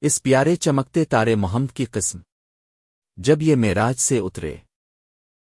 اس پیارے چمکتے تارے محمد کی قسم۔ جب یہ معراج سے اترے۔